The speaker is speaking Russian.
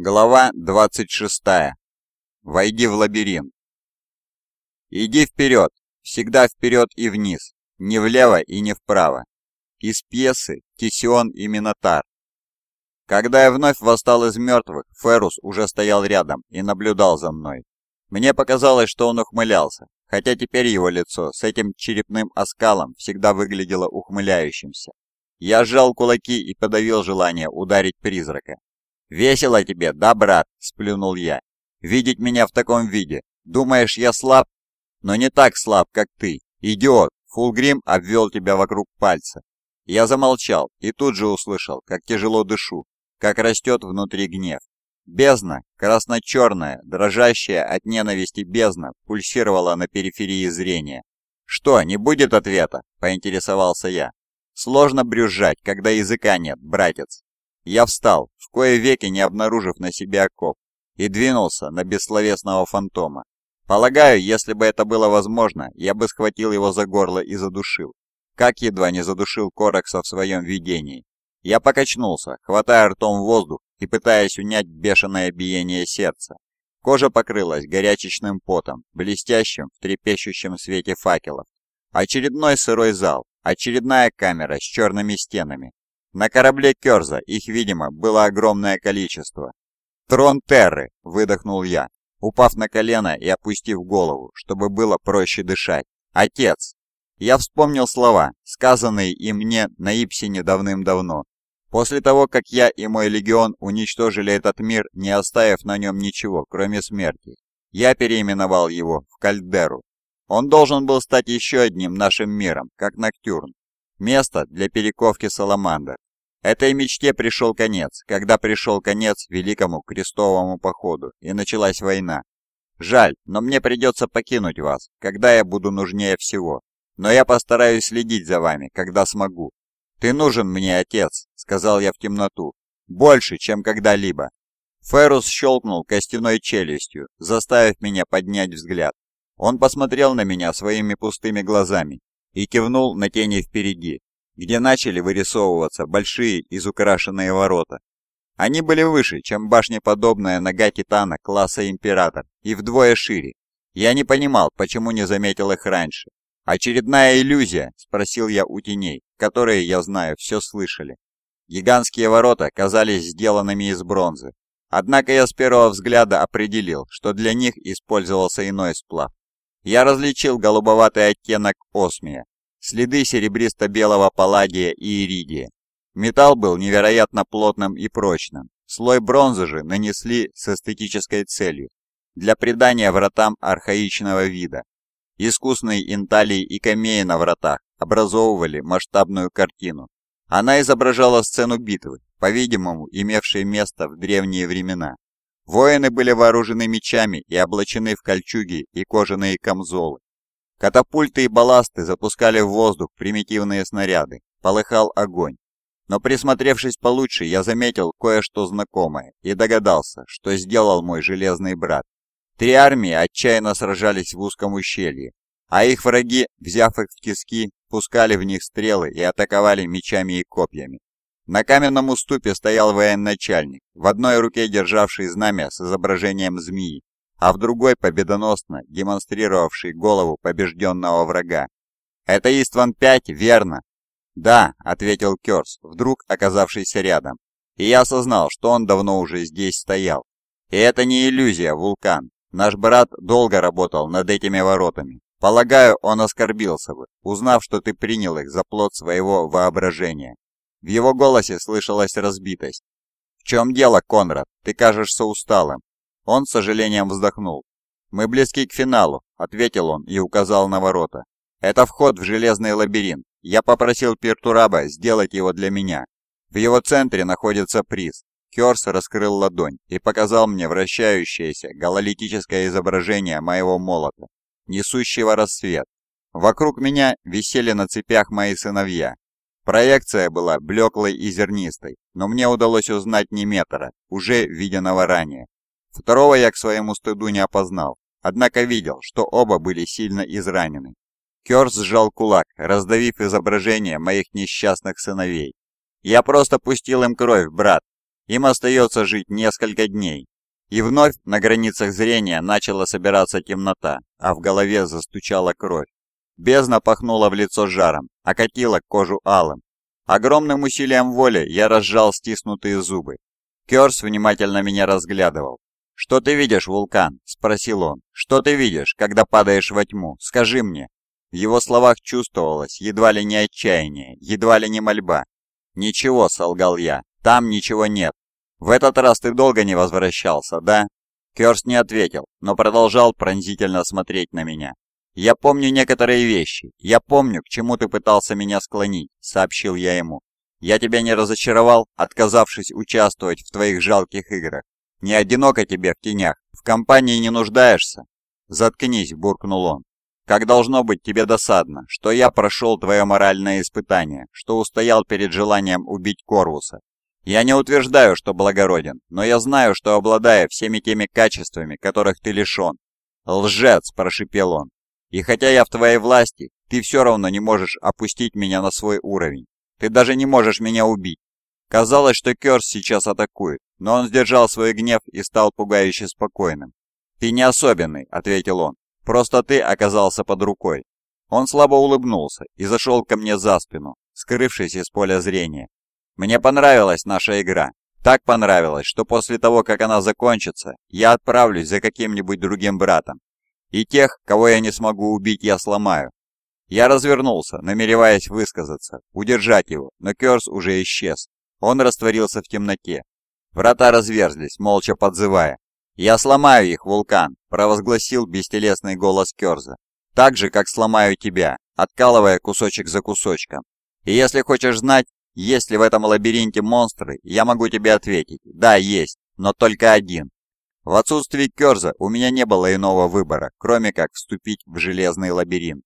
Глава 26. Войди в лабиринт. Иди вперед, всегда вперед и вниз, не влево и не вправо. Из пьесы «Тисион и Минотар». Когда я вновь восстал из мертвых, Ферус уже стоял рядом и наблюдал за мной. Мне показалось, что он ухмылялся, хотя теперь его лицо с этим черепным оскалом всегда выглядело ухмыляющимся. Я сжал кулаки и подавил желание ударить призрака, «Весело тебе, да, брат?» – сплюнул я. «Видеть меня в таком виде. Думаешь, я слаб? Но не так слаб, как ты. Идиот!» Фулгрим обвел тебя вокруг пальца. Я замолчал и тут же услышал, как тяжело дышу, как растет внутри гнев. Бездна, красно-черная, дрожащая от ненависти бездна, пульсировала на периферии зрения. «Что, не будет ответа?» – поинтересовался я. «Сложно брюзжать, когда языка нет, братец». Я встал, в кое веки не обнаружив на себе окоп, и двинулся на бессловесного фантома. Полагаю, если бы это было возможно, я бы схватил его за горло и задушил. Как едва не задушил Коракса в своем видении. Я покачнулся, хватая ртом воздух и пытаясь унять бешеное биение сердца. Кожа покрылась горячечным потом, блестящим в трепещущем свете факелов. Очередной сырой зал, очередная камера с черными стенами, на корабле Керза их, видимо, было огромное количество. «Трон Терры!» – выдохнул я, упав на колено и опустив голову, чтобы было проще дышать. «Отец!» Я вспомнил слова, сказанные и мне на Ипсине давным-давно. После того, как я и мой легион уничтожили этот мир, не оставив на нем ничего, кроме смерти, я переименовал его в Кальдеру. Он должен был стать еще одним нашим миром, как Ноктюрн, место для перековки саламандр. Этой мечте пришел конец, когда пришел конец Великому Крестовому Походу, и началась война. Жаль, но мне придется покинуть вас, когда я буду нужнее всего. Но я постараюсь следить за вами, когда смогу. «Ты нужен мне, отец», — сказал я в темноту. «Больше, чем когда-либо». Ферус щелкнул костяной челюстью, заставив меня поднять взгляд. Он посмотрел на меня своими пустыми глазами, и кивнул на тени впереди, где начали вырисовываться большие изукрашенные ворота. Они были выше, чем башнеподобная нога Титана класса Император, и вдвое шире. Я не понимал, почему не заметил их раньше. «Очередная иллюзия?» – спросил я у теней, которые, я знаю, все слышали. Гигантские ворота казались сделанными из бронзы. Однако я с первого взгляда определил, что для них использовался иной сплав. Я различил голубоватый оттенок осмия, следы серебристо-белого палладия и иридия. Металл был невероятно плотным и прочным. Слой бронзы же нанесли с эстетической целью для придания вратам архаичного вида. Искусные инталии и камеи на вратах образовывали масштабную картину. Она изображала сцену битвы, по-видимому, имевшей место в древние времена. Воины были вооружены мечами и облачены в кольчуги и кожаные камзолы. Катапульты и балласты запускали в воздух примитивные снаряды. Полыхал огонь. Но присмотревшись получше, я заметил кое-что знакомое и догадался, что сделал мой железный брат. Три армии отчаянно сражались в узком ущелье, а их враги, взяв их в тиски, пускали в них стрелы и атаковали мечами и копьями. На каменном уступе стоял военачальник, в одной руке державший знамя с изображением змеи, а в другой победоносно демонстрировавший голову побежденного врага. «Это Истван-5, верно?» «Да», — ответил Керс, вдруг оказавшийся рядом. И я осознал, что он давно уже здесь стоял. И это не иллюзия, вулкан. Наш брат долго работал над этими воротами. Полагаю, он оскорбился бы, узнав, что ты принял их за плод своего воображения. В его голосе слышалась разбитость. «В чем дело, Конрад? Ты кажешься усталым». Он с сожалением вздохнул. «Мы близки к финалу», — ответил он и указал на ворота. «Это вход в железный лабиринт. Я попросил Пертураба сделать его для меня. В его центре находится приз». Керс раскрыл ладонь и показал мне вращающееся гололитическое изображение моего молота, несущего рассвет. Вокруг меня висели на цепях мои сыновья, Проекция была блеклой и зернистой, но мне удалось узнать не метра, уже виденного ранее. Второго я к своему стыду не опознал, однако видел, что оба были сильно изранены. Кёрс сжал кулак, раздавив изображение моих несчастных сыновей. «Я просто пустил им кровь, брат. Им остается жить несколько дней. И вновь на границах зрения начала собираться темнота, а в голове застучала кровь. Бездна пахнула в лицо жаром, окатила кожу алым. Огромным усилием воли я разжал стиснутые зубы. Керс внимательно меня разглядывал. «Что ты видишь, вулкан?» – спросил он. «Что ты видишь, когда падаешь во тьму? Скажи мне». В его словах чувствовалось едва ли не отчаяние, едва ли не мольба. «Ничего», – солгал я, – «там ничего нет. В этот раз ты долго не возвращался, да?» Керс не ответил, но продолжал пронзительно смотреть на меня. «Я помню некоторые вещи. Я помню, к чему ты пытался меня склонить», — сообщил я ему. «Я тебя не разочаровал, отказавшись участвовать в твоих жалких играх. Не одиноко тебе в тенях, в компании не нуждаешься». «Заткнись», — буркнул он. «Как должно быть тебе досадно, что я прошел твое моральное испытание, что устоял перед желанием убить Корвуса. Я не утверждаю, что благороден, но я знаю, что обладаю всеми теми качествами, которых ты лишен». «Лжец!» – прошипел он. «И хотя я в твоей власти, ты все равно не можешь опустить меня на свой уровень. Ты даже не можешь меня убить. Казалось, что Керс сейчас атакует, но он сдержал свой гнев и стал пугающе спокойным. «Ты не особенный», — ответил он. «Просто ты оказался под рукой». Он слабо улыбнулся и зашел ко мне за спину, скрывшись из поля зрения. «Мне понравилась наша игра. Так понравилось, что после того, как она закончится, я отправлюсь за каким-нибудь другим братом. И тех, кого я не смогу убить, я сломаю. Я развернулся, намереваясь высказаться, удержать его, но Керс уже исчез. Он растворился в темноте. Врата разверзлись, молча подзывая. «Я сломаю их, вулкан!» – провозгласил бестелесный голос Керза. «Так же, как сломаю тебя, откалывая кусочек за кусочком. И если хочешь знать, есть ли в этом лабиринте монстры, я могу тебе ответить. Да, есть, но только один. В отсутствии Керза у меня не было иного выбора, кроме как вступить в железный лабиринт.